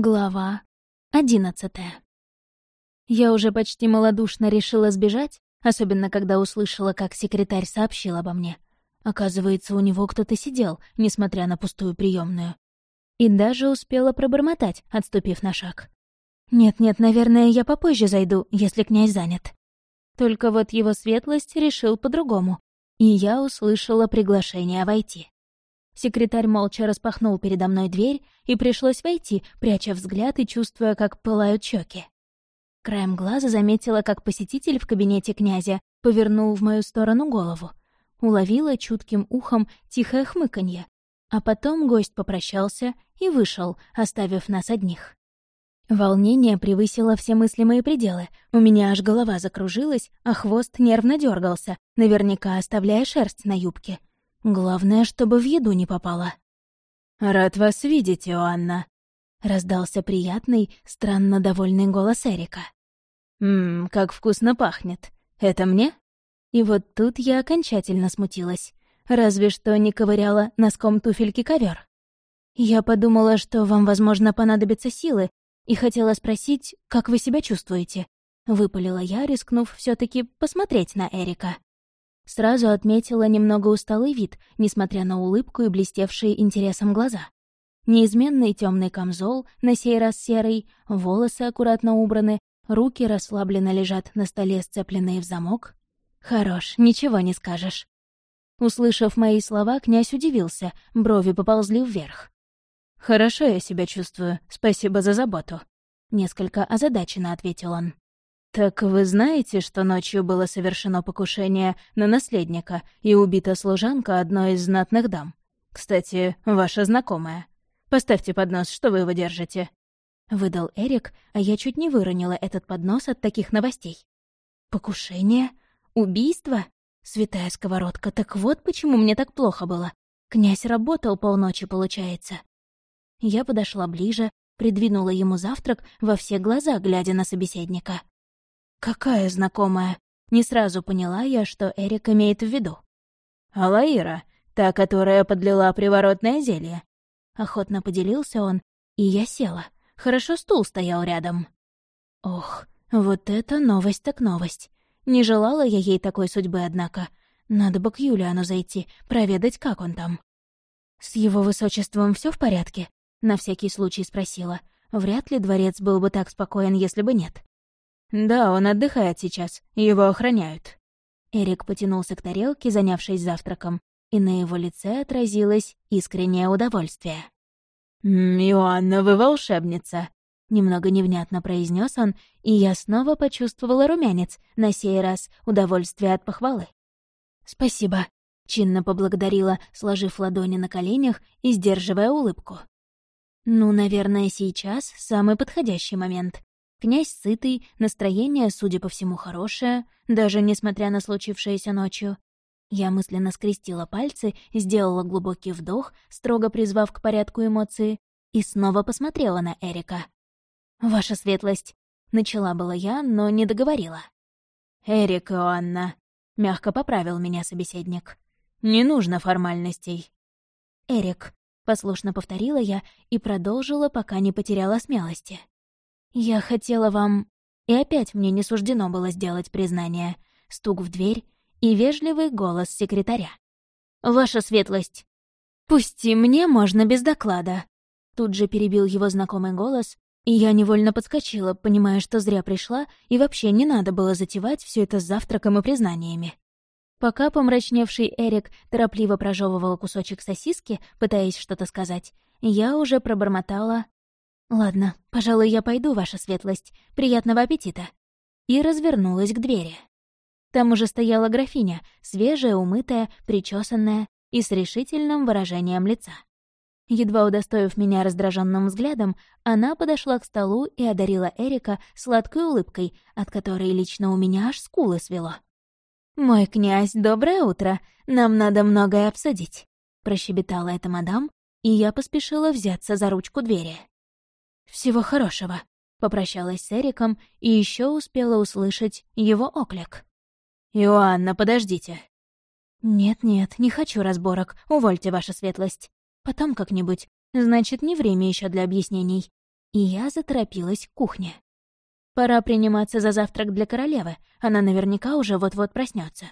Глава одиннадцатая. Я уже почти малодушно решила сбежать, особенно когда услышала, как секретарь сообщил обо мне. Оказывается, у него кто-то сидел, несмотря на пустую приемную. И даже успела пробормотать, отступив на шаг. «Нет-нет, наверное, я попозже зайду, если князь занят». Только вот его светлость решил по-другому, и я услышала приглашение войти. Секретарь молча распахнул передо мной дверь, и пришлось войти, пряча взгляд и чувствуя, как пылают щеки. Краем глаза заметила, как посетитель в кабинете князя повернул в мою сторону голову. Уловила чутким ухом тихое хмыканье. А потом гость попрощался и вышел, оставив нас одних. Волнение превысило все мыслимые пределы. У меня аж голова закружилась, а хвост нервно дергался, наверняка оставляя шерсть на юбке. Главное, чтобы в еду не попало. «Рад вас видеть, Иоанна», — раздался приятный, странно довольный голос Эрика. «Ммм, как вкусно пахнет. Это мне?» И вот тут я окончательно смутилась. Разве что не ковыряла носком туфельки ковер. Я подумала, что вам, возможно, понадобятся силы, и хотела спросить, как вы себя чувствуете. Выпалила я, рискнув все таки посмотреть на Эрика. Сразу отметила немного усталый вид, несмотря на улыбку и блестевшие интересом глаза. Неизменный темный камзол, на сей раз серый, волосы аккуратно убраны, руки расслабленно лежат на столе, сцепленные в замок. Хорош, ничего не скажешь. Услышав мои слова, князь удивился, брови поползли вверх. «Хорошо я себя чувствую, спасибо за заботу», — несколько озадаченно ответил он. «Так вы знаете, что ночью было совершено покушение на наследника и убита служанка одной из знатных дам? Кстати, ваша знакомая. Поставьте поднос, что вы его держите». Выдал Эрик, а я чуть не выронила этот поднос от таких новостей. «Покушение? Убийство? Святая сковородка, так вот почему мне так плохо было. Князь работал полночи, получается». Я подошла ближе, придвинула ему завтрак во все глаза, глядя на собеседника. «Какая знакомая?» Не сразу поняла я, что Эрик имеет в виду. «Алаира, та, которая подлила приворотное зелье». Охотно поделился он, и я села. Хорошо стул стоял рядом. Ох, вот это новость так новость. Не желала я ей такой судьбы, однако. Надо бы к Юлиану зайти, проведать, как он там. «С его высочеством все в порядке?» — на всякий случай спросила. Вряд ли дворец был бы так спокоен, если бы нет. «Да, он отдыхает сейчас, его охраняют». Эрик потянулся к тарелке, занявшись завтраком, и на его лице отразилось искреннее удовольствие. «Иоанна, вы волшебница!» Немного невнятно произнес он, и я снова почувствовала румянец, на сей раз удовольствие от похвалы. «Спасибо», — чинно поблагодарила, сложив ладони на коленях и сдерживая улыбку. «Ну, наверное, сейчас самый подходящий момент. Князь сытый, настроение, судя по всему, хорошее, даже несмотря на случившееся ночью. Я мысленно скрестила пальцы, сделала глубокий вдох, строго призвав к порядку эмоции, и снова посмотрела на Эрика. «Ваша светлость», — начала была я, но не договорила. «Эрик Иоанна», — мягко поправил меня собеседник. «Не нужно формальностей». «Эрик», — послушно повторила я и продолжила, пока не потеряла смелости. «Я хотела вам...» И опять мне не суждено было сделать признание. Стук в дверь и вежливый голос секретаря. «Ваша светлость!» «Пусти мне можно без доклада!» Тут же перебил его знакомый голос, и я невольно подскочила, понимая, что зря пришла, и вообще не надо было затевать все это с завтраком и признаниями. Пока помрачневший Эрик торопливо прожевывал кусочек сосиски, пытаясь что-то сказать, я уже пробормотала «Ладно, пожалуй, я пойду, ваша светлость. Приятного аппетита!» И развернулась к двери. Там уже стояла графиня, свежая, умытая, причесанная и с решительным выражением лица. Едва удостоив меня раздраженным взглядом, она подошла к столу и одарила Эрика сладкой улыбкой, от которой лично у меня аж скулы свело. «Мой князь, доброе утро! Нам надо многое обсудить», — прощебетала эта мадам, и я поспешила взяться за ручку двери. «Всего хорошего», — попрощалась с Эриком и еще успела услышать его оклик. «Иоанна, подождите». «Нет-нет, не хочу разборок, увольте ваша светлость. Потом как-нибудь. Значит, не время еще для объяснений». и я заторопилась к кухне. Пора приниматься за завтрак для королевы, она наверняка уже вот-вот проснется.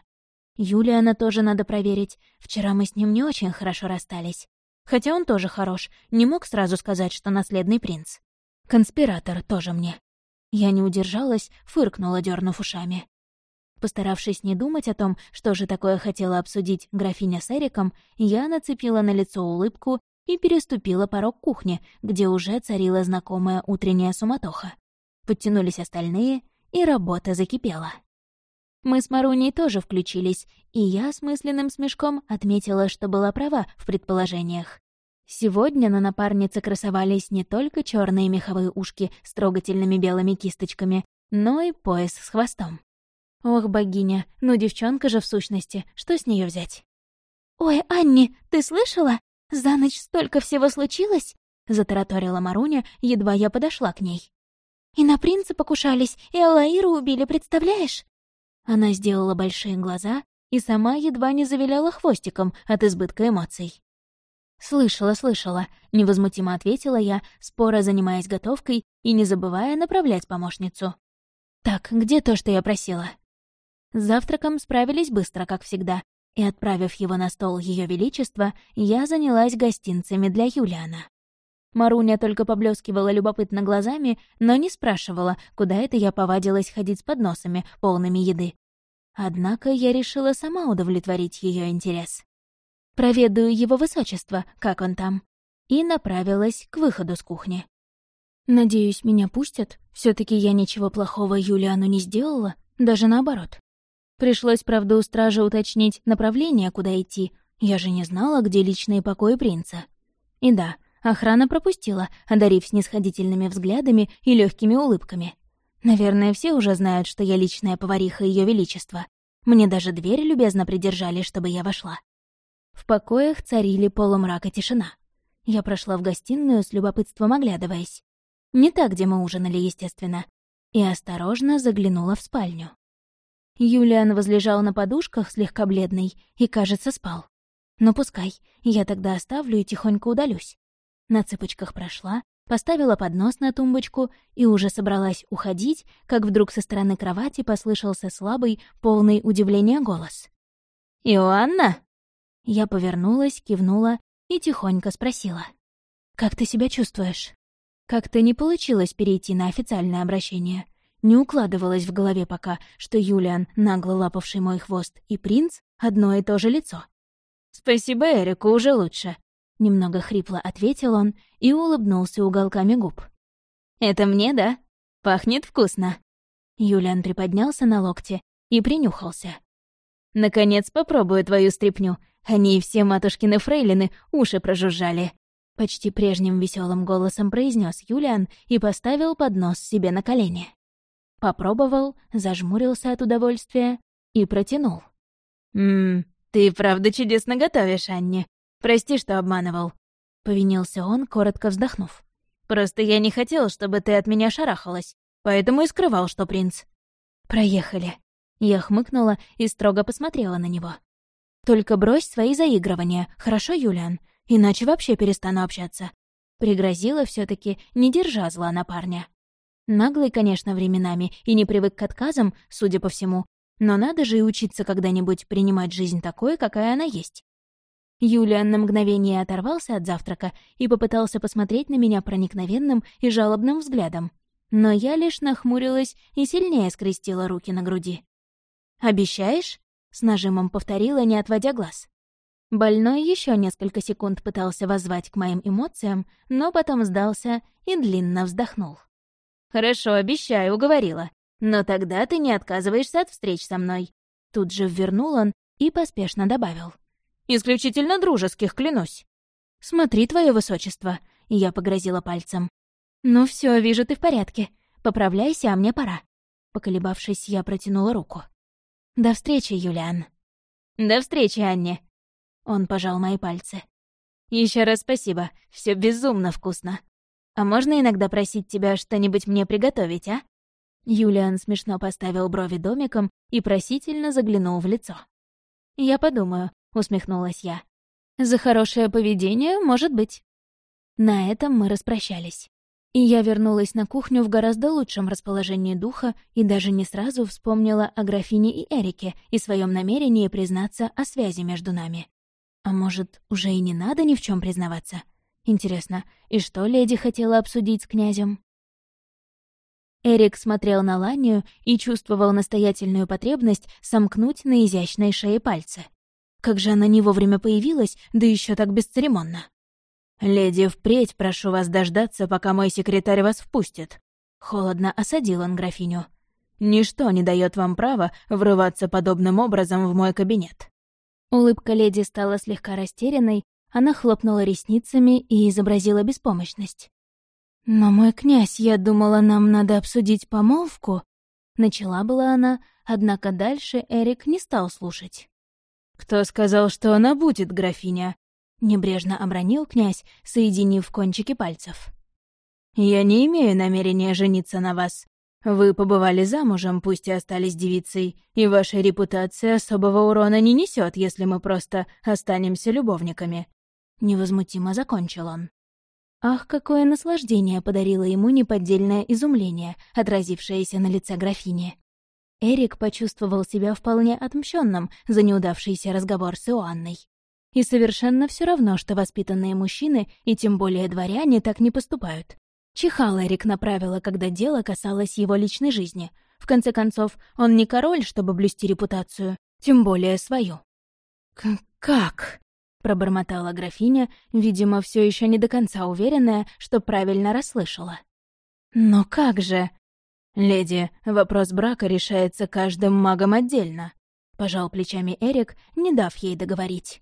Юлиана тоже надо проверить, вчера мы с ним не очень хорошо расстались. Хотя он тоже хорош, не мог сразу сказать, что наследный принц. Конспиратор тоже мне. Я не удержалась, фыркнула, дернув ушами. Постаравшись не думать о том, что же такое хотела обсудить графиня с Эриком, я нацепила на лицо улыбку и переступила порог кухни, где уже царила знакомая утренняя суматоха. Подтянулись остальные, и работа закипела. Мы с Маруней тоже включились, и я с мысленным смешком отметила, что была права в предположениях. Сегодня на напарнице красовались не только черные меховые ушки с трогательными белыми кисточками, но и пояс с хвостом. Ох, богиня, ну девчонка же в сущности, что с нее взять? «Ой, Анни, ты слышала? За ночь столько всего случилось!» — затараторила Маруня, едва я подошла к ней. «И на принца покушались, и Алаиру убили, представляешь?» Она сделала большие глаза и сама едва не завиляла хвостиком от избытка эмоций. «Слышала, слышала», — невозмутимо ответила я, споро занимаясь готовкой и не забывая направлять помощницу. «Так, где то, что я просила?» С завтраком справились быстро, как всегда, и, отправив его на стол Ее Величества, я занялась гостинцами для Юлиана. Маруня только поблескивала любопытно глазами, но не спрашивала, куда это я повадилась ходить с подносами, полными еды. Однако я решила сама удовлетворить ее интерес. Проведаю его высочество, как он там, и направилась к выходу с кухни. Надеюсь, меня пустят. все таки я ничего плохого Юлиану не сделала, даже наоборот. Пришлось, правда, у стражи уточнить направление, куда идти. Я же не знала, где личные покои принца. И да, охрана пропустила, одарив снисходительными взглядами и легкими улыбками. Наверное, все уже знают, что я личная повариха Ее Величества. Мне даже дверь любезно придержали, чтобы я вошла. В покоях царили полумрак и тишина. Я прошла в гостиную с любопытством оглядываясь. Не так, где мы ужинали, естественно. И осторожно заглянула в спальню. Юлиан возлежал на подушках, слегка бледный, и, кажется, спал. Но пускай, я тогда оставлю и тихонько удалюсь. На цыпочках прошла, поставила поднос на тумбочку и уже собралась уходить, как вдруг со стороны кровати послышался слабый, полный удивления голос. «Иоанна?» Я повернулась, кивнула и тихонько спросила. «Как ты себя чувствуешь?» Как-то не получилось перейти на официальное обращение. Не укладывалось в голове пока, что Юлиан, нагло лапавший мой хвост, и принц — одно и то же лицо. «Спасибо, Эрику, уже лучше», — немного хрипло ответил он и улыбнулся уголками губ. «Это мне, да? Пахнет вкусно». Юлиан приподнялся на локте и принюхался. «Наконец попробую твою стряпню. Они все матушкины фрейлины уши прожужжали». Почти прежним веселым голосом произнес Юлиан и поставил поднос себе на колени. Попробовал, зажмурился от удовольствия и протянул. «Ммм, ты правда чудесно готовишь, Анне. Прости, что обманывал». Повинился он, коротко вздохнув. «Просто я не хотел, чтобы ты от меня шарахалась, поэтому и скрывал, что принц». «Проехали». Я хмыкнула и строго посмотрела на него. «Только брось свои заигрывания, хорошо, Юлиан? Иначе вообще перестану общаться». Пригрозила все таки не держа зла на парня. Наглый, конечно, временами, и не привык к отказам, судя по всему. Но надо же и учиться когда-нибудь принимать жизнь такой, какая она есть. Юлиан на мгновение оторвался от завтрака и попытался посмотреть на меня проникновенным и жалобным взглядом. Но я лишь нахмурилась и сильнее скрестила руки на груди. «Обещаешь?» — с нажимом повторила, не отводя глаз. Больной еще несколько секунд пытался воззвать к моим эмоциям, но потом сдался и длинно вздохнул. «Хорошо, обещаю, уговорила. Но тогда ты не отказываешься от встреч со мной». Тут же ввернул он и поспешно добавил. «Исключительно дружеских, клянусь». «Смотри, твое высочество», — я погрозила пальцем. «Ну все, вижу, ты в порядке. Поправляйся, а мне пора». Поколебавшись, я протянула руку. «До встречи, Юлиан». «До встречи, Анне». Он пожал мои пальцы. Еще раз спасибо, все безумно вкусно. «А можно иногда просить тебя что-нибудь мне приготовить, а?» Юлиан смешно поставил брови домиком и просительно заглянул в лицо. «Я подумаю», — усмехнулась я. «За хорошее поведение, может быть». На этом мы распрощались. И я вернулась на кухню в гораздо лучшем расположении духа и даже не сразу вспомнила о графине и Эрике и своем намерении признаться о связи между нами. А может, уже и не надо ни в чем признаваться? Интересно, и что леди хотела обсудить с князем? Эрик смотрел на Ланию и чувствовал настоятельную потребность сомкнуть на изящной шее пальцы. Как же она не вовремя появилась, да еще так бесцеремонно. «Леди, впредь прошу вас дождаться, пока мой секретарь вас впустит». Холодно осадил он графиню. «Ничто не дает вам права врываться подобным образом в мой кабинет». Улыбка леди стала слегка растерянной, она хлопнула ресницами и изобразила беспомощность. «Но мой князь, я думала, нам надо обсудить помолвку». Начала была она, однако дальше Эрик не стал слушать. «Кто сказал, что она будет, графиня?» Небрежно обронил князь, соединив кончики пальцев. «Я не имею намерения жениться на вас. Вы побывали замужем, пусть и остались девицей, и ваша репутация особого урона не несет, если мы просто останемся любовниками». Невозмутимо закончил он. Ах, какое наслаждение подарило ему неподдельное изумление, отразившееся на лице графини. Эрик почувствовал себя вполне отмщенным за неудавшийся разговор с Иоанной. И совершенно все равно, что воспитанные мужчины, и тем более дворяне, так не поступают. Чихал Эрик на правила, когда дело касалось его личной жизни. В конце концов, он не король, чтобы блюсти репутацию, тем более свою. «Как?» — пробормотала графиня, видимо, все еще не до конца уверенная, что правильно расслышала. «Но как же?» «Леди, вопрос брака решается каждым магом отдельно», — пожал плечами Эрик, не дав ей договорить.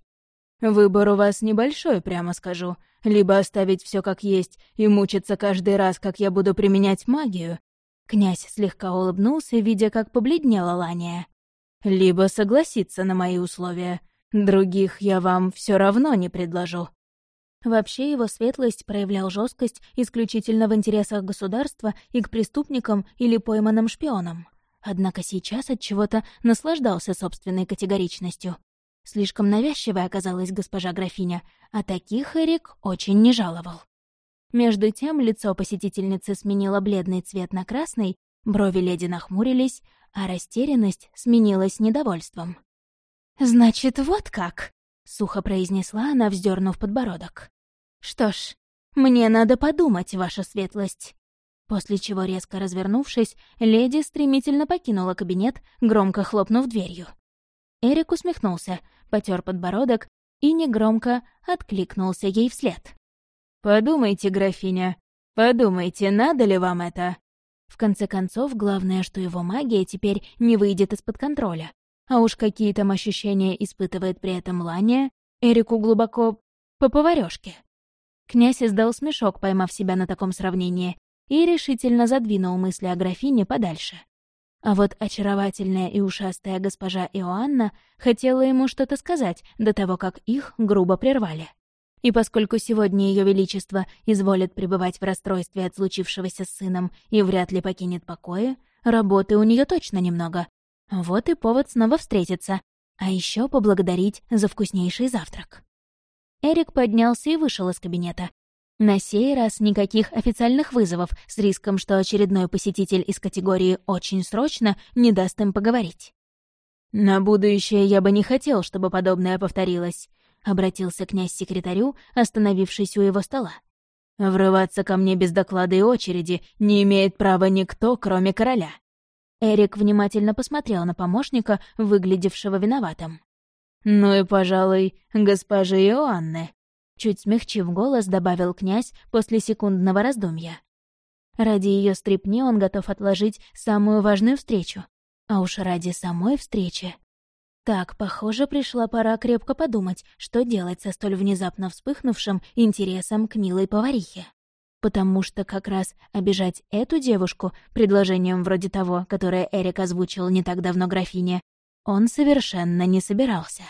Выбор у вас небольшой, прямо скажу. Либо оставить все как есть и мучиться каждый раз, как я буду применять магию. Князь слегка улыбнулся, видя, как побледнела Лания. Либо согласиться на мои условия. Других я вам все равно не предложу. Вообще его светлость проявлял жесткость исключительно в интересах государства и к преступникам или пойманным шпионам. Однако сейчас от чего-то наслаждался собственной категоричностью. Слишком навязчивой оказалась госпожа графиня, а таких Эрик очень не жаловал. Между тем лицо посетительницы сменило бледный цвет на красный, брови леди нахмурились, а растерянность сменилась недовольством. «Значит, вот как!» — сухо произнесла она, вздернув подбородок. «Что ж, мне надо подумать, ваша светлость». После чего, резко развернувшись, леди стремительно покинула кабинет, громко хлопнув дверью. Эрик усмехнулся, потер подбородок и негромко откликнулся ей вслед. «Подумайте, графиня, подумайте, надо ли вам это?» В конце концов, главное, что его магия теперь не выйдет из-под контроля. А уж какие там ощущения испытывает при этом Лания, Эрику глубоко по поварёшке. Князь издал смешок, поймав себя на таком сравнении, и решительно задвинул мысли о графине подальше. А вот очаровательная и ушастая госпожа Иоанна хотела ему что-то сказать до того, как их грубо прервали. И поскольку сегодня Ее Величество изволит пребывать в расстройстве от случившегося с сыном и вряд ли покинет покоя, работы у нее точно немного. Вот и повод снова встретиться, а еще поблагодарить за вкуснейший завтрак. Эрик поднялся и вышел из кабинета, на сей раз никаких официальных вызовов с риском, что очередной посетитель из категории «очень срочно» не даст им поговорить. «На будущее я бы не хотел, чтобы подобное повторилось», — обратился князь секретарю, остановившись у его стола. «Врываться ко мне без доклада и очереди не имеет права никто, кроме короля». Эрик внимательно посмотрел на помощника, выглядевшего виноватым. «Ну и, пожалуй, госпожи Иоанны», Чуть смягчив голос, добавил князь после секундного раздумья. Ради ее стрипни он готов отложить самую важную встречу. А уж ради самой встречи. Так, похоже, пришла пора крепко подумать, что делать со столь внезапно вспыхнувшим интересом к милой поварихе. Потому что как раз обижать эту девушку предложением вроде того, которое Эрик озвучил не так давно графине, он совершенно не собирался.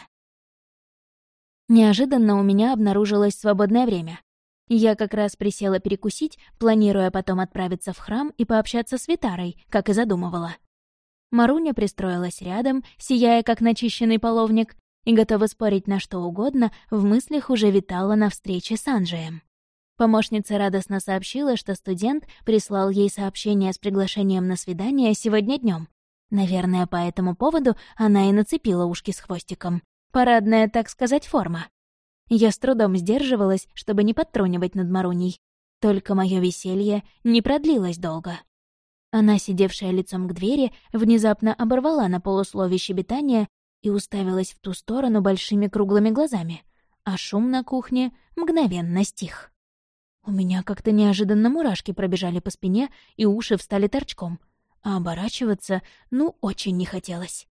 Неожиданно у меня обнаружилось свободное время. Я как раз присела перекусить, планируя потом отправиться в храм и пообщаться с Витарой, как и задумывала. Маруня пристроилась рядом, сияя как начищенный половник, и готова спорить на что угодно, в мыслях уже витала на встрече с Анджеем. Помощница радостно сообщила, что студент прислал ей сообщение с приглашением на свидание сегодня днем. Наверное, по этому поводу она и нацепила ушки с хвостиком. Парадная, так сказать, форма. Я с трудом сдерживалась, чтобы не подтрунивать над Маруней. Только мое веселье не продлилось долго. Она, сидевшая лицом к двери, внезапно оборвала на полусловие щебетания и уставилась в ту сторону большими круглыми глазами, а шум на кухне мгновенно стих. У меня как-то неожиданно мурашки пробежали по спине, и уши встали торчком. А оборачиваться, ну, очень не хотелось.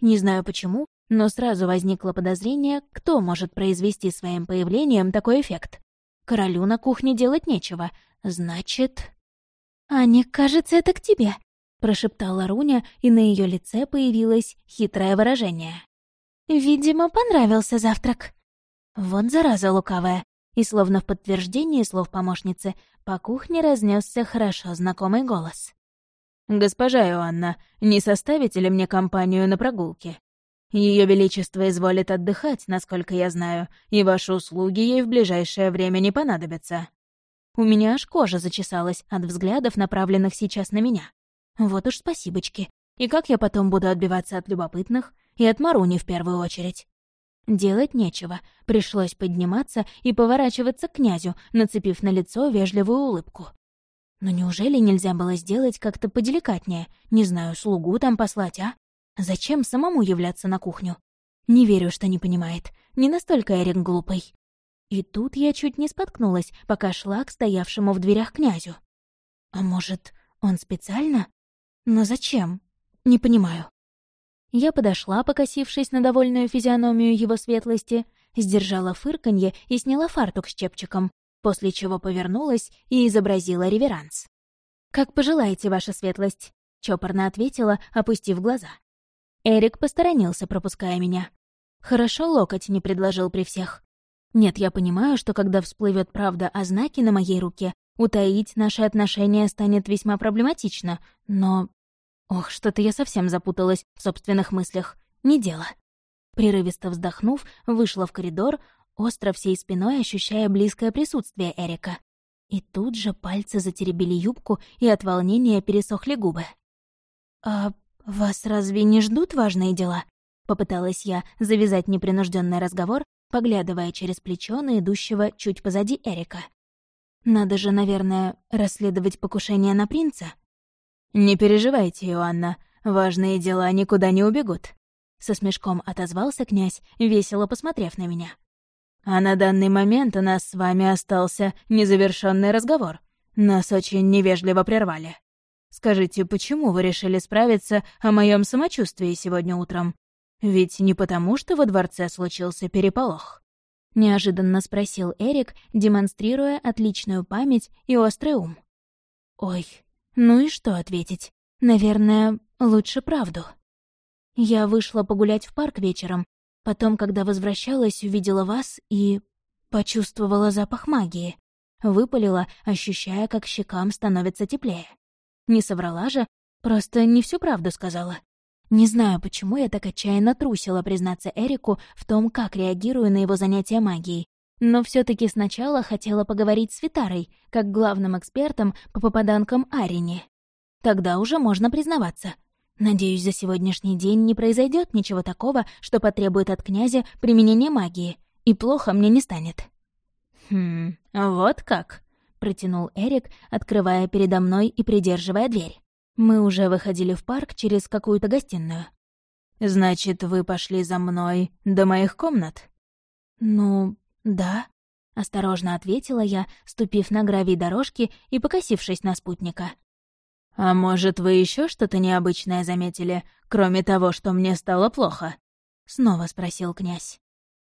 Не знаю почему, но сразу возникло подозрение, кто может произвести своим появлением такой эффект. Королю на кухне делать нечего. Значит... «Аня, кажется, это к тебе», — прошептала Руня, и на ее лице появилось хитрое выражение. «Видимо, понравился завтрак». Вот зараза лукавая и словно в подтверждении слов помощницы по кухне разнесся хорошо знакомый голос. «Госпожа Иоанна, не составите ли мне компанию на прогулке? Ее Величество изволит отдыхать, насколько я знаю, и ваши услуги ей в ближайшее время не понадобятся». У меня аж кожа зачесалась от взглядов, направленных сейчас на меня. Вот уж спасибочки. И как я потом буду отбиваться от любопытных? И от Маруни в первую очередь. Делать нечего, пришлось подниматься и поворачиваться к князю, нацепив на лицо вежливую улыбку. Но неужели нельзя было сделать как-то поделикатнее? Не знаю, слугу там послать, а? Зачем самому являться на кухню? Не верю, что не понимает. Не настолько Эрик глупый. И тут я чуть не споткнулась, пока шла к стоявшему в дверях князю. А может, он специально? Но зачем? Не понимаю. Я подошла, покосившись на довольную физиономию его светлости, сдержала фырканье и сняла фартук с чепчиком, после чего повернулась и изобразила реверанс. «Как пожелаете, ваша светлость», — чопорно ответила, опустив глаза. Эрик посторонился, пропуская меня. Хорошо локоть не предложил при всех. Нет, я понимаю, что когда всплывет правда о знаке на моей руке, утаить наши отношения станет весьма проблематично, но Ох, что-то я совсем запуталась в собственных мыслях. Не дело. Прерывисто вздохнув, вышла в коридор, остро всей спиной ощущая близкое присутствие Эрика. И тут же пальцы затеребили юбку, и от волнения пересохли губы. «А вас разве не ждут важные дела?» Попыталась я завязать непринужденный разговор, поглядывая через плечо на идущего чуть позади Эрика. «Надо же, наверное, расследовать покушение на принца?» «Не переживайте, Иоанна, важные дела никуда не убегут», — со смешком отозвался князь, весело посмотрев на меня. «А на данный момент у нас с вами остался незавершенный разговор. Нас очень невежливо прервали. Скажите, почему вы решили справиться о моем самочувствии сегодня утром? Ведь не потому, что во дворце случился переполох». Неожиданно спросил Эрик, демонстрируя отличную память и острый ум. «Ой, ну и что ответить? Наверное, лучше правду. Я вышла погулять в парк вечером. Потом, когда возвращалась, увидела вас и... почувствовала запах магии. Выпалила, ощущая, как щекам становится теплее. Не соврала же, просто не всю правду сказала. Не знаю, почему я так отчаянно трусила признаться Эрику в том, как реагирую на его занятия магией, но все таки сначала хотела поговорить с Витарой, как главным экспертом по попаданкам Арине. Тогда уже можно признаваться. Надеюсь, за сегодняшний день не произойдет ничего такого, что потребует от князя применения магии, и плохо мне не станет. «Хм, вот как», — протянул Эрик, открывая передо мной и придерживая дверь. Мы уже выходили в парк через какую-то гостиную. «Значит, вы пошли за мной до моих комнат?» «Ну, «Да», — осторожно ответила я, ступив на гравий дорожки и покосившись на спутника. «А может, вы еще что-то необычное заметили, кроме того, что мне стало плохо?» — снова спросил князь.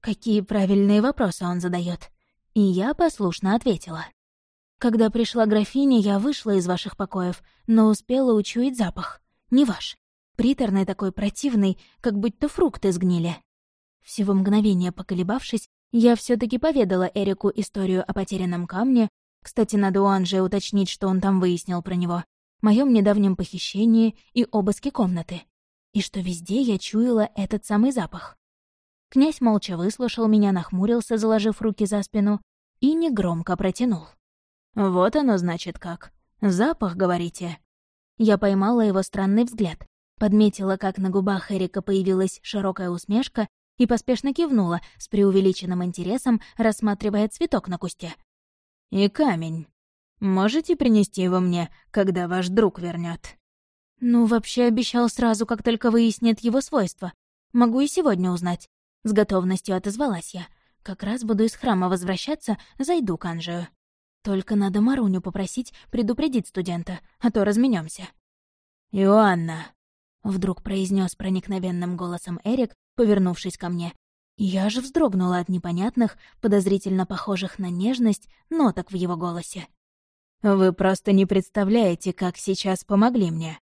Какие правильные вопросы он задает. И я послушно ответила. Когда пришла графиня, я вышла из ваших покоев, но успела учуять запах. Не ваш. Приторный такой противный, как будто фрукты сгнили. Всего мгновение поколебавшись, я все таки поведала Эрику историю о потерянном камне, кстати, надо у Анжи уточнить, что он там выяснил про него, моем недавнем похищении и обыске комнаты, и что везде я чуяла этот самый запах. Князь молча выслушал меня, нахмурился, заложив руки за спину, и негромко протянул. «Вот оно, значит, как. Запах, говорите?» Я поймала его странный взгляд, подметила, как на губах Эрика появилась широкая усмешка и поспешно кивнула с преувеличенным интересом, рассматривая цветок на кусте. «И камень. Можете принести его мне, когда ваш друг вернет? «Ну, вообще обещал сразу, как только выяснит его свойства. Могу и сегодня узнать». С готовностью отозвалась я. «Как раз буду из храма возвращаться, зайду к Анжею». Только надо Маруню попросить предупредить студента, а то разменемся. «Иоанна!» — вдруг произнес проникновенным голосом Эрик, повернувшись ко мне. Я же вздрогнула от непонятных, подозрительно похожих на нежность, ноток в его голосе. «Вы просто не представляете, как сейчас помогли мне».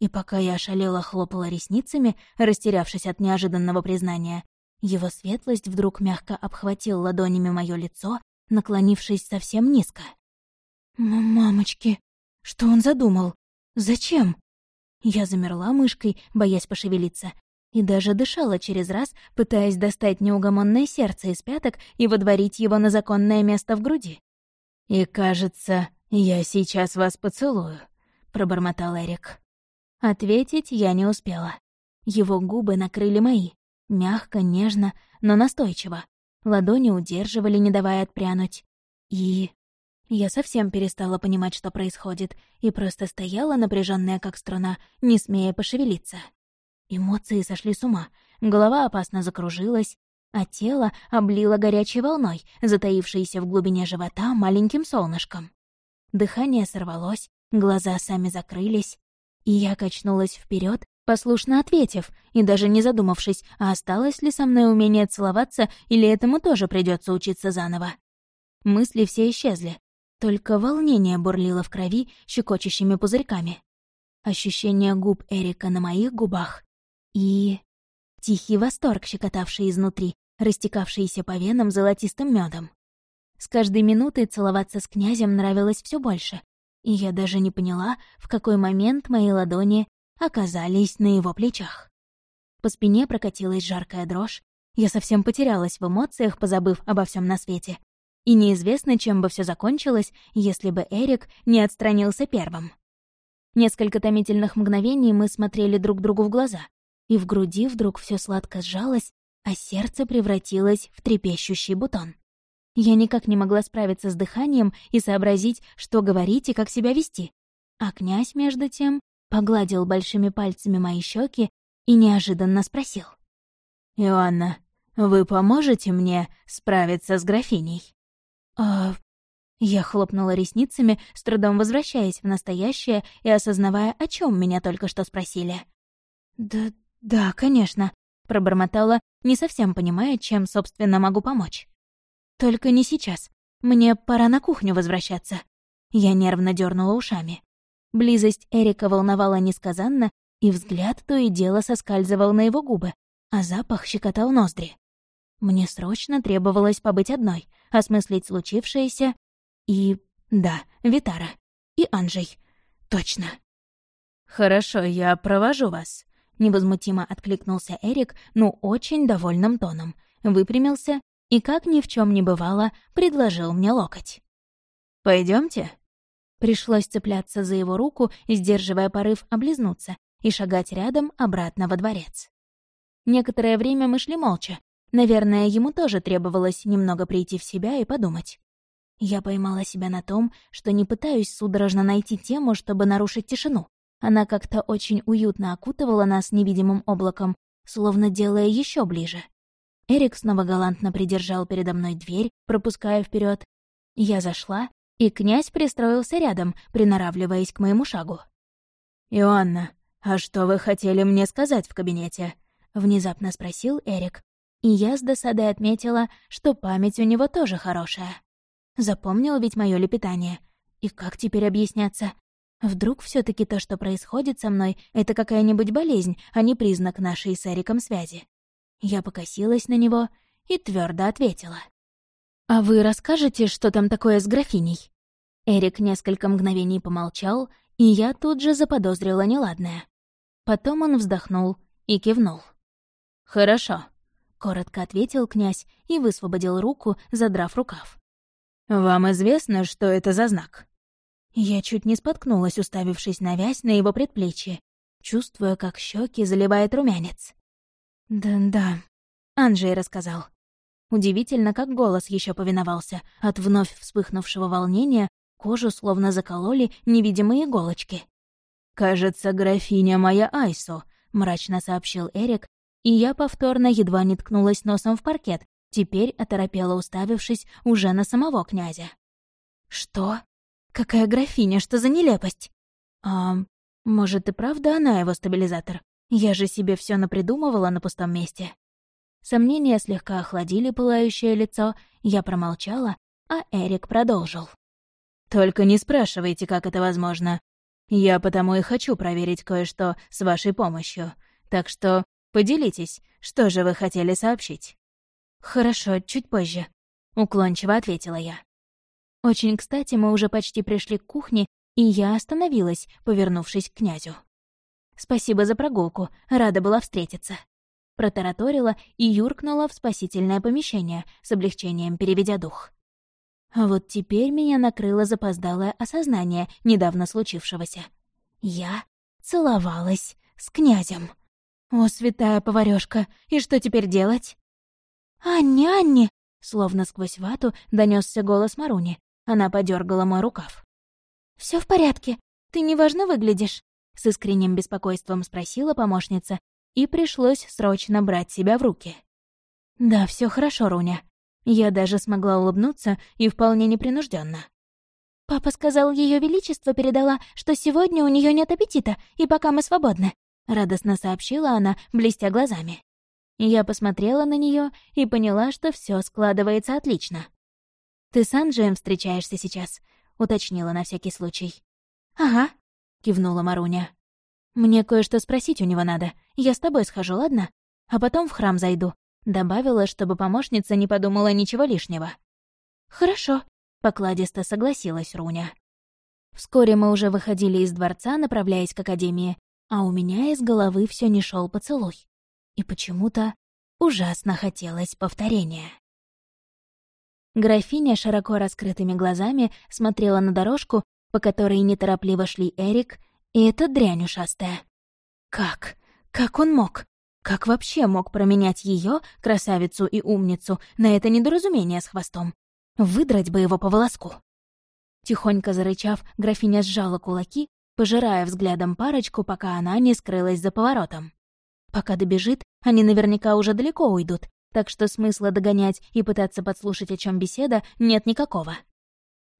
И пока я ошалела хлопала ресницами, растерявшись от неожиданного признания, его светлость вдруг мягко обхватил ладонями мое лицо наклонившись совсем низко. «Мамочки, что он задумал? Зачем?» Я замерла мышкой, боясь пошевелиться, и даже дышала через раз, пытаясь достать неугомонное сердце из пяток и водворить его на законное место в груди. «И кажется, я сейчас вас поцелую», — пробормотал Эрик. Ответить я не успела. Его губы накрыли мои, мягко, нежно, но настойчиво. Ладони удерживали, не давая отпрянуть. И... Я совсем перестала понимать, что происходит, и просто стояла, напряженная как струна, не смея пошевелиться. Эмоции сошли с ума, голова опасно закружилась, а тело облило горячей волной, затаившейся в глубине живота маленьким солнышком. Дыхание сорвалось, глаза сами закрылись, и я качнулась вперед, послушно ответив, и даже не задумавшись, а осталось ли со мной умение целоваться, или этому тоже придется учиться заново. Мысли все исчезли, только волнение бурлило в крови щекочущими пузырьками. Ощущение губ Эрика на моих губах и... Тихий восторг, щекотавший изнутри, растекавшийся по венам золотистым медом. С каждой минутой целоваться с князем нравилось все больше, и я даже не поняла, в какой момент мои ладони оказались на его плечах. По спине прокатилась жаркая дрожь, я совсем потерялась в эмоциях, позабыв обо всем на свете. И неизвестно, чем бы все закончилось, если бы Эрик не отстранился первым. Несколько томительных мгновений мы смотрели друг другу в глаза, и в груди вдруг все сладко сжалось, а сердце превратилось в трепещущий бутон. Я никак не могла справиться с дыханием и сообразить, что говорить и как себя вести. А князь, между тем, погладил большими пальцами мои щеки и неожиданно спросил. «Иоанна, вы поможете мне справиться с графиней?» «А...» Я хлопнула ресницами, с трудом возвращаясь в настоящее и осознавая, о чем меня только что спросили. «Да, да, конечно», — пробормотала, не совсем понимая, чем, собственно, могу помочь. «Только не сейчас. Мне пора на кухню возвращаться». Я нервно дернула ушами. Близость Эрика волновала несказанно, и взгляд то и дело соскальзывал на его губы, а запах щекотал ноздри. Мне срочно требовалось побыть одной, осмыслить случившееся и... да, Витара. И Анжей. Точно. «Хорошо, я провожу вас», — невозмутимо откликнулся Эрик, ну, очень довольным тоном, выпрямился и, как ни в чем не бывало, предложил мне локоть. Пойдемте. Пришлось цепляться за его руку, сдерживая порыв облизнуться, и шагать рядом обратно во дворец. Некоторое время мы шли молча. Наверное, ему тоже требовалось немного прийти в себя и подумать. Я поймала себя на том, что не пытаюсь судорожно найти тему, чтобы нарушить тишину. Она как-то очень уютно окутывала нас невидимым облаком, словно делая еще ближе. Эрик снова галантно придержал передо мной дверь, пропуская вперед. Я зашла и князь пристроился рядом, приноравливаясь к моему шагу. «Иоанна, а что вы хотели мне сказать в кабинете?» — внезапно спросил Эрик. И я с досадой отметила, что память у него тоже хорошая. Запомнил ведь мое лепетание. И как теперь объясняться? Вдруг все таки то, что происходит со мной, это какая-нибудь болезнь, а не признак нашей с Эриком связи? Я покосилась на него и твердо ответила. «А вы расскажете, что там такое с графиней?» Эрик несколько мгновений помолчал, и я тут же заподозрила неладное. Потом он вздохнул и кивнул. «Хорошо», — коротко ответил князь и высвободил руку, задрав рукав. «Вам известно, что это за знак?» Я чуть не споткнулась, уставившись на вязь на его предплечье, чувствуя, как щеки заливает румянец. «Да-да», — Анджей рассказал. Удивительно, как голос еще повиновался. От вновь вспыхнувшего волнения кожу словно закололи невидимые иголочки. «Кажется, графиня моя Айсо», — мрачно сообщил Эрик, и я повторно едва не ткнулась носом в паркет, теперь оторопела, уставившись уже на самого князя. «Что? Какая графиня? Что за нелепость?» «А, может, и правда она его стабилизатор? Я же себе все напридумывала на пустом месте». Сомнения слегка охладили пылающее лицо, я промолчала, а Эрик продолжил. «Только не спрашивайте, как это возможно. Я потому и хочу проверить кое-что с вашей помощью. Так что поделитесь, что же вы хотели сообщить?» «Хорошо, чуть позже», — уклончиво ответила я. Очень кстати, мы уже почти пришли к кухне, и я остановилась, повернувшись к князю. «Спасибо за прогулку, рада была встретиться» протараторила и юркнула в спасительное помещение, с облегчением переведя дух. А вот теперь меня накрыло запоздалое осознание недавно случившегося. Я целовалась с князем. О, святая поварёшка, и что теперь делать? «Анни, Анни!» Словно сквозь вату донесся голос Маруни. Она подергала мой рукав. Все в порядке? Ты неважно выглядишь?» С искренним беспокойством спросила помощница и пришлось срочно брать себя в руки. «Да, все хорошо, Руня». Я даже смогла улыбнуться и вполне непринужденно. «Папа сказал, Ее Величество передала, что сегодня у нее нет аппетита, и пока мы свободны», — радостно сообщила она, блестя глазами. Я посмотрела на нее и поняла, что все складывается отлично. «Ты с Анджием встречаешься сейчас?» — уточнила на всякий случай. «Ага», — кивнула Маруня. «Мне кое-что спросить у него надо. Я с тобой схожу, ладно? А потом в храм зайду», — добавила, чтобы помощница не подумала ничего лишнего. «Хорошо», — покладисто согласилась Руня. Вскоре мы уже выходили из дворца, направляясь к академии, а у меня из головы все не шел поцелуй. И почему-то ужасно хотелось повторения. Графиня широко раскрытыми глазами смотрела на дорожку, по которой неторопливо шли Эрик и эта дрянь ушастая. Как? Как он мог? Как вообще мог променять ее, красавицу и умницу, на это недоразумение с хвостом? Выдрать бы его по волоску. Тихонько зарычав, графиня сжала кулаки, пожирая взглядом парочку, пока она не скрылась за поворотом. Пока добежит, они наверняка уже далеко уйдут, так что смысла догонять и пытаться подслушать, о чем беседа, нет никакого.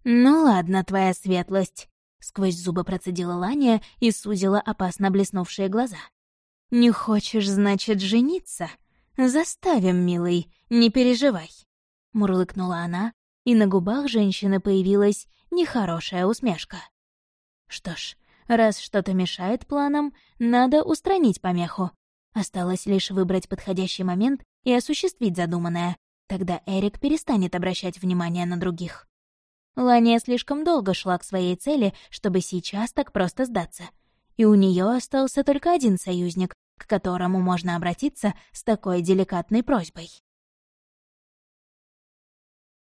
«Ну ладно, твоя светлость», Сквозь зубы процедила Лания и сузила опасно блеснувшие глаза. «Не хочешь, значит, жениться? Заставим, милый, не переживай!» Мурлыкнула она, и на губах женщины появилась нехорошая усмешка. Что ж, раз что-то мешает планам, надо устранить помеху. Осталось лишь выбрать подходящий момент и осуществить задуманное. Тогда Эрик перестанет обращать внимание на других. Лания слишком долго шла к своей цели, чтобы сейчас так просто сдаться. И у нее остался только один союзник, к которому можно обратиться с такой деликатной просьбой.